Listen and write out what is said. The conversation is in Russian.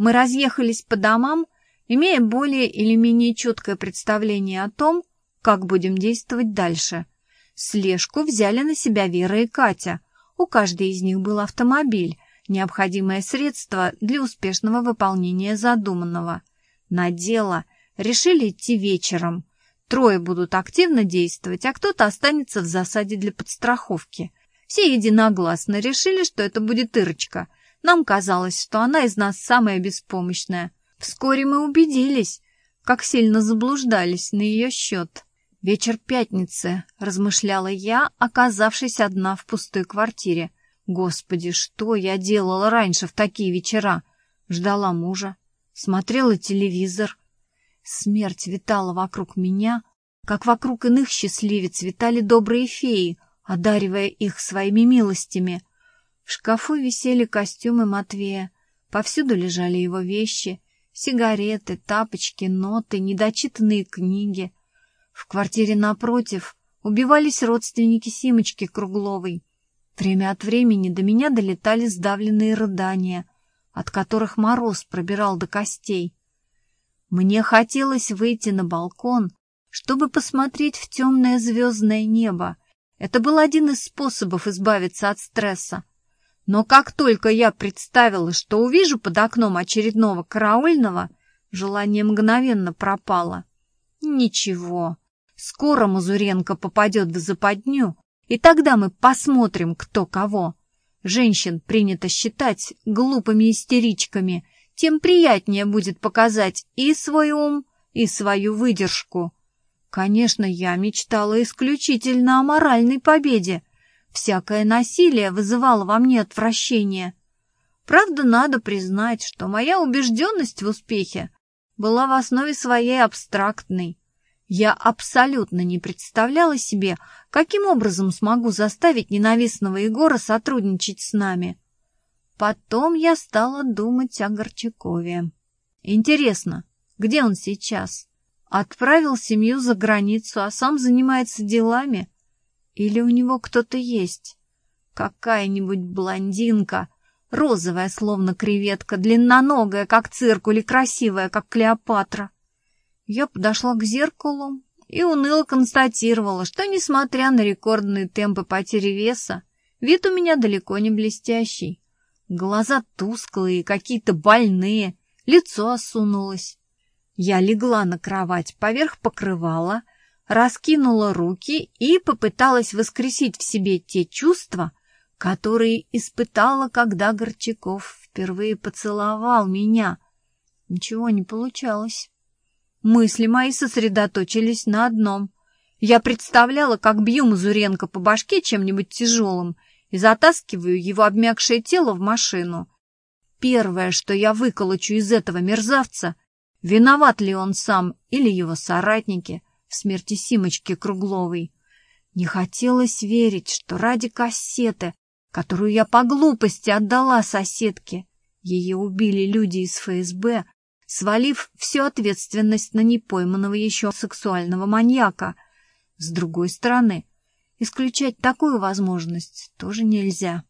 Мы разъехались по домам, имея более или менее четкое представление о том, как будем действовать дальше. Слежку взяли на себя Вера и Катя. У каждой из них был автомобиль, необходимое средство для успешного выполнения задуманного. На дело решили идти вечером. Трое будут активно действовать, а кто-то останется в засаде для подстраховки. Все единогласно решили, что это будет Ирочка. Нам казалось, что она из нас самая беспомощная. Вскоре мы убедились, как сильно заблуждались на ее счет. «Вечер пятницы», — размышляла я, оказавшись одна в пустой квартире. «Господи, что я делала раньше в такие вечера?» Ждала мужа, смотрела телевизор. Смерть витала вокруг меня, как вокруг иных счастливец витали добрые феи, одаривая их своими милостями. В шкафу висели костюмы Матвея, повсюду лежали его вещи, сигареты, тапочки, ноты, недочитанные книги. В квартире напротив убивались родственники Симочки Кругловой. Время от времени до меня долетали сдавленные рыдания, от которых мороз пробирал до костей. Мне хотелось выйти на балкон, чтобы посмотреть в темное звездное небо. Это был один из способов избавиться от стресса. Но как только я представила, что увижу под окном очередного караульного, желание мгновенно пропало. Ничего, скоро Мазуренко попадет в западню, и тогда мы посмотрим, кто кого. Женщин принято считать глупыми истеричками, тем приятнее будет показать и свой ум, и свою выдержку. Конечно, я мечтала исключительно о моральной победе. Всякое насилие вызывало во мне отвращение. Правда, надо признать, что моя убежденность в успехе была в основе своей абстрактной. Я абсолютно не представляла себе, каким образом смогу заставить ненавистного Егора сотрудничать с нами. Потом я стала думать о Горчакове. Интересно, где он сейчас? Отправил семью за границу, а сам занимается делами? Или у него кто-то есть? Какая-нибудь блондинка, розовая, словно креветка, длинноногая, как циркуль, и красивая, как Клеопатра. Я подошла к зеркалу и уныло констатировала, что, несмотря на рекордные темпы потери веса, вид у меня далеко не блестящий. Глаза тусклые, какие-то больные, лицо осунулось. Я легла на кровать поверх покрывала, раскинула руки и попыталась воскресить в себе те чувства, которые испытала, когда Горчаков впервые поцеловал меня. Ничего не получалось. Мысли мои сосредоточились на одном. Я представляла, как бью Мазуренко по башке чем-нибудь тяжелым и затаскиваю его обмякшее тело в машину. Первое, что я выколочу из этого мерзавца, виноват ли он сам или его соратники в смерти Симочки Кругловой. Не хотелось верить, что ради кассеты, которую я по глупости отдала соседке, ее убили люди из ФСБ, свалив всю ответственность на непойманного еще сексуального маньяка. С другой стороны, исключать такую возможность тоже нельзя.